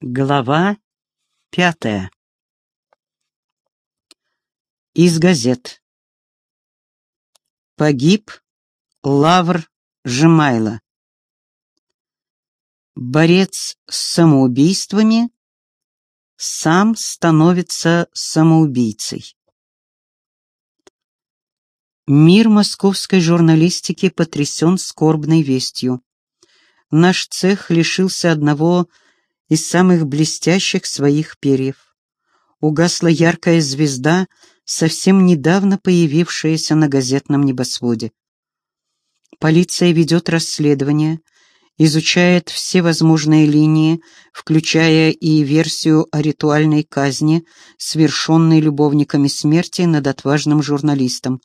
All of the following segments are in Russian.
Глава пятая Из газет Погиб Лавр Жемайло. Борец с самоубийствами сам становится самоубийцей. Мир московской журналистики потрясен скорбной вестью. Наш цех лишился одного из самых блестящих своих перьев. Угасла яркая звезда, совсем недавно появившаяся на газетном небосводе. Полиция ведет расследование, изучает все возможные линии, включая и версию о ритуальной казни, совершенной любовниками смерти над отважным журналистом,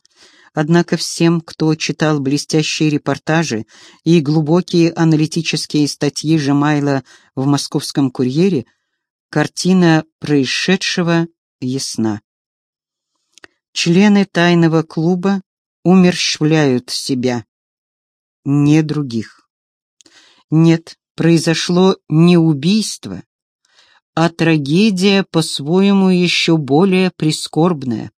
Однако всем, кто читал блестящие репортажи и глубокие аналитические статьи Жемайла в «Московском курьере», картина происшедшего ясна. Члены тайного клуба умерщвляют себя, не других. Нет, произошло не убийство, а трагедия по-своему еще более прискорбная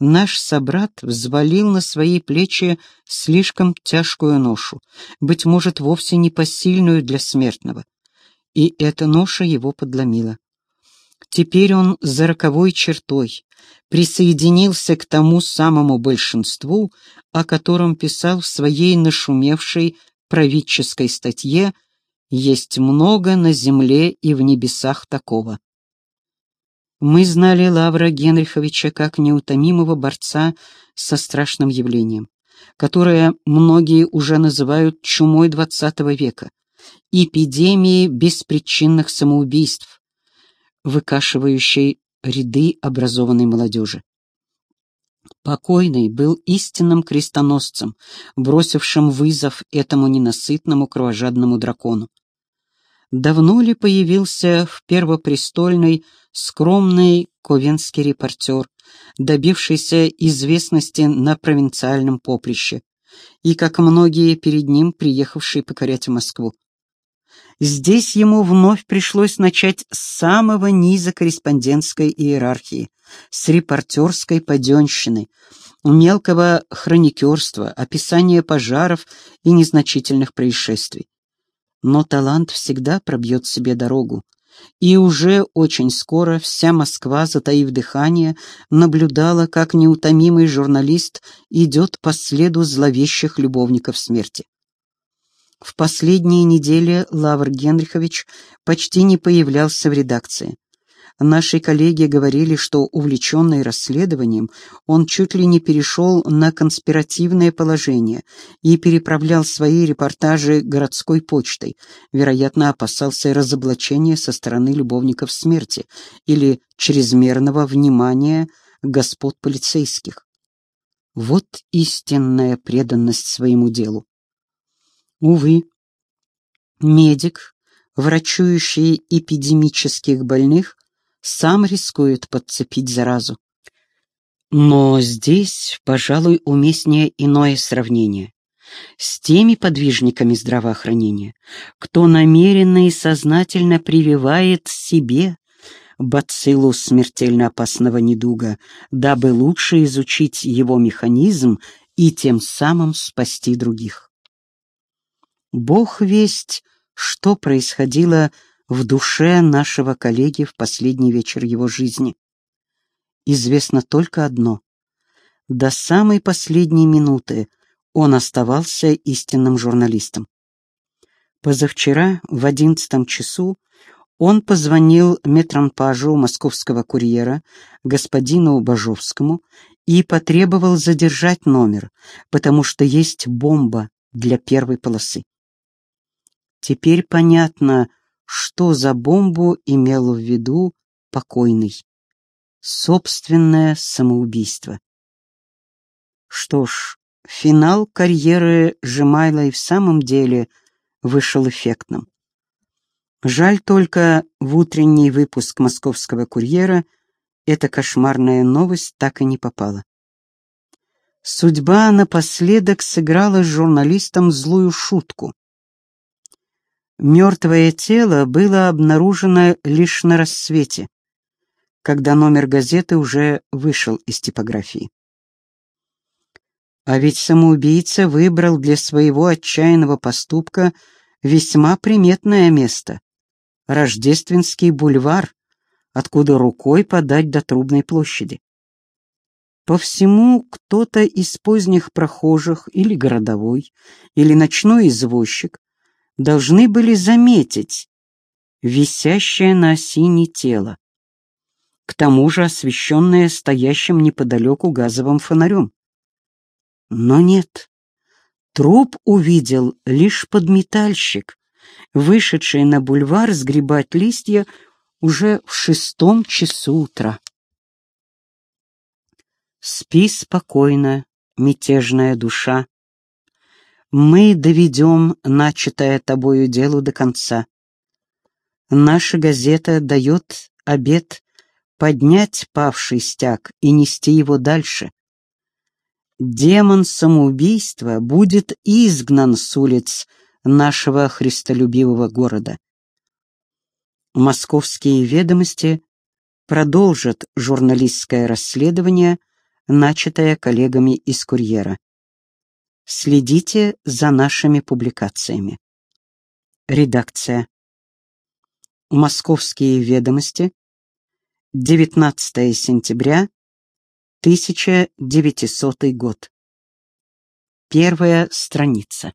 наш собрат взвалил на свои плечи слишком тяжкую ношу, быть может, вовсе не посильную для смертного. И эта ноша его подломила. Теперь он за роковой чертой присоединился к тому самому большинству, о котором писал в своей нашумевшей правительской статье «Есть много на земле и в небесах такого». Мы знали Лавра Генриховича как неутомимого борца со страшным явлением, которое многие уже называют чумой XX века, эпидемией беспричинных самоубийств, выкашивающей ряды образованной молодежи. Покойный был истинным крестоносцем, бросившим вызов этому ненасытному кровожадному дракону. Давно ли появился в Первопрестольной скромный ковенский репортер, добившийся известности на провинциальном поприще, и, как многие перед ним, приехавший покорять Москву. Здесь ему вновь пришлось начать с самого низа корреспондентской иерархии, с репортерской паденщины, мелкого хроникерства, описания пожаров и незначительных происшествий. Но талант всегда пробьет себе дорогу, и уже очень скоро вся Москва, затаив дыхание, наблюдала, как неутомимый журналист идет по следу зловещих любовников смерти. В последние недели Лавр Генрихович почти не появлялся в редакции. Наши коллеги говорили, что, увлеченный расследованием, он чуть ли не перешел на конспиративное положение и переправлял свои репортажи городской почтой, вероятно, опасался разоблачения со стороны любовников смерти или чрезмерного внимания господ полицейских. Вот истинная преданность своему делу. Увы, медик, врачующий эпидемических больных, сам рискует подцепить заразу. Но здесь, пожалуй, уместнее иное сравнение с теми подвижниками здравоохранения, кто намеренно и сознательно прививает себе бациллу смертельно опасного недуга, дабы лучше изучить его механизм и тем самым спасти других. Бог весть, что происходило в душе нашего коллеги в последний вечер его жизни. Известно только одно. До самой последней минуты он оставался истинным журналистом. Позавчера в одиннадцатом часу он позвонил метронпажу московского курьера, господину Бажовскому, и потребовал задержать номер, потому что есть бомба для первой полосы. Теперь понятно, что за бомбу имел в виду покойный. Собственное самоубийство. Что ж, финал карьеры Жемайла и в самом деле вышел эффектным. Жаль только, в утренний выпуск «Московского курьера» эта кошмарная новость так и не попала. Судьба напоследок сыграла с журналистом злую шутку. Мертвое тело было обнаружено лишь на рассвете, когда номер газеты уже вышел из типографии. А ведь самоубийца выбрал для своего отчаянного поступка весьма приметное место — Рождественский бульвар, откуда рукой подать до Трубной площади. По всему кто-то из поздних прохожих или городовой, или ночной извозчик должны были заметить висящее на осине тело, к тому же освещенное стоящим неподалеку газовым фонарем. Но нет, труп увидел лишь подметальщик, вышедший на бульвар сгребать листья уже в шестом часу утра. Спи спокойно, мятежная душа, мы доведем начатое тобою дело до конца. Наша газета дает обет поднять павший стяг и нести его дальше. Демон самоубийства будет изгнан с улиц нашего христолюбивого города. Московские ведомости продолжат журналистское расследование, начатое коллегами из «Курьера». Следите за нашими публикациями. Редакция. Московские ведомости. 19 сентября 1900 год. Первая страница.